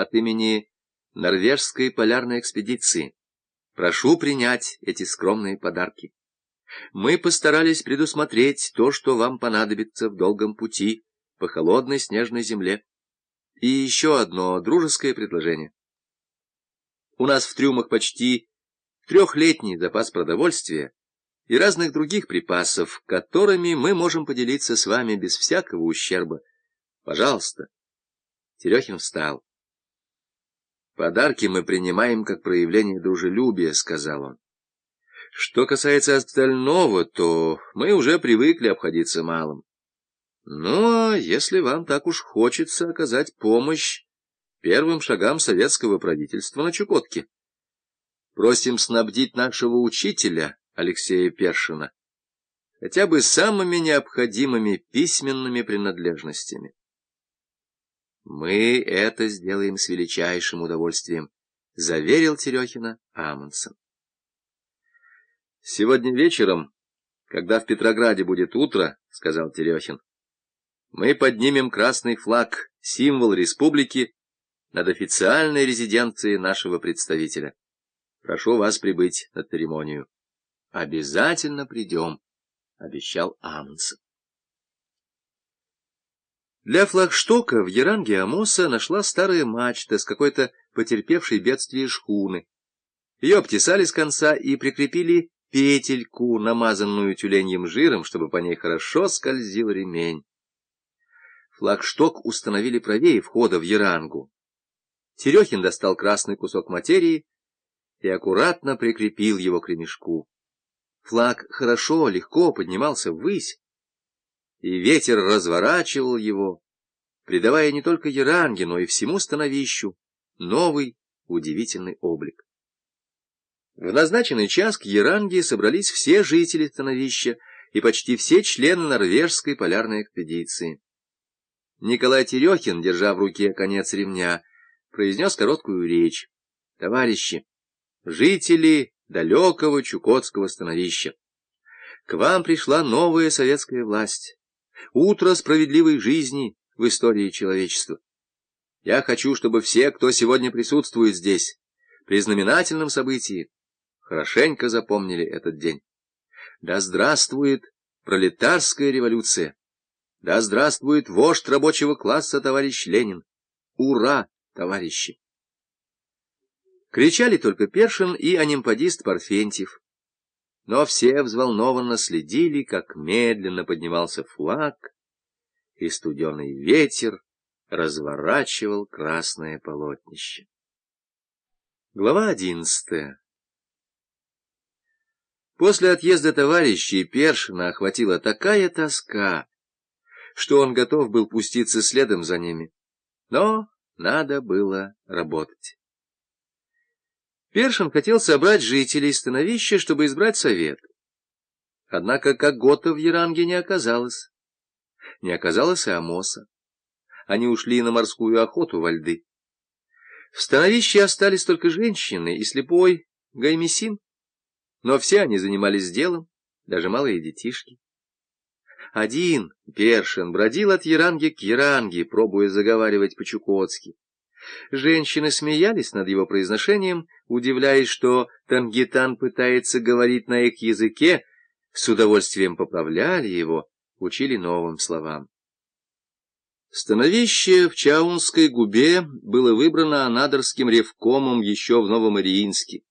от имени Норвежской полярной экспедиции. Прошу принять эти скромные подарки. Мы постарались предусмотреть то, что вам понадобится в долгом пути по холодной снежной земле. И еще одно дружеское предложение. У нас в трюмах почти трехлетний запас продовольствия и разных других припасов, которыми мы можем поделиться с вами без всякого ущерба. Пожалуйста. Терехин встал. «Подарки мы принимаем как проявление дружелюбия», — сказал он. «Что касается остального, то мы уже привыкли обходиться малым. Ну, а если вам так уж хочется оказать помощь первым шагам советского правительства на Чукотке, просим снабдить нашего учителя Алексея Першина хотя бы самыми необходимыми письменными принадлежностями. «Мы это сделаем с величайшим удовольствием», — заверил Терехина Амундсен. «Сегодня вечером, когда в Петрограде будет утро, — сказал Терехин, — мы поднимем красный флаг, символ республики, над официальной резиденцией нашего представителя. Прошу вас прибыть на церемонию». «Обязательно придем», — обещал Амундсен. Для флагштока в Яранге Амоса нашла старая мачта с какой-то потерпевшей бедствие шхуны. Ее обтесали с конца и прикрепили петельку, намазанную тюленьем жиром, чтобы по ней хорошо скользил ремень. Флагшток установили правее входа в Ярангу. Терехин достал красный кусок материи и аккуратно прикрепил его к ремешку. Флаг хорошо, легко поднимался ввысь, и ветер разворачивал его, придавая не только Яранге, но и всему становищу новый удивительный облик. В назначенный час к Яранге собрались все жители становища и почти все члены норвежской полярной экспедиции. Николай Терехин, держа в руке конец ремня, произнес короткую речь. «Товарищи, жители далекого Чукотского становища, к вам пришла новая советская власть утро справедливой жизни в истории человечества. Я хочу, чтобы все, кто сегодня присутствует здесь, при знаменательном событии, хорошенько запомнили этот день. Да здравствует пролетарская революция! Да здравствует вождь рабочего класса, товарищ Ленин! Ура, товарищи! Кричали только Першин и анимпадист Парфентьев но все взволнованно следили, как медленно поднимался флаг, и студеный ветер разворачивал красное полотнище. Глава одиннадцатая После отъезда товарищей Першина охватила такая тоска, что он готов был пуститься следом за ними, но надо было работать. Першин хотел собрать жителей становища, чтобы избрать совет. Однако Когота в Яранге не оказалось. Не оказалось и Амоса. Они ушли на морскую охоту во льды. В становище остались только женщины и слепой Гаймесин, но все они занимались делом, даже малые детишки. Один, Першин, бродил от Яранги к Яранге, пробуя заговаривать по-чукотски. Женщины смеялись над его произношением, удивляясь, что Тангитан пытается говорить на их языке, с удовольствием поправляли его, учили новым словам. Становище в Чаунской губе было выбрано анадырским ревкомом еще в Новомариинске.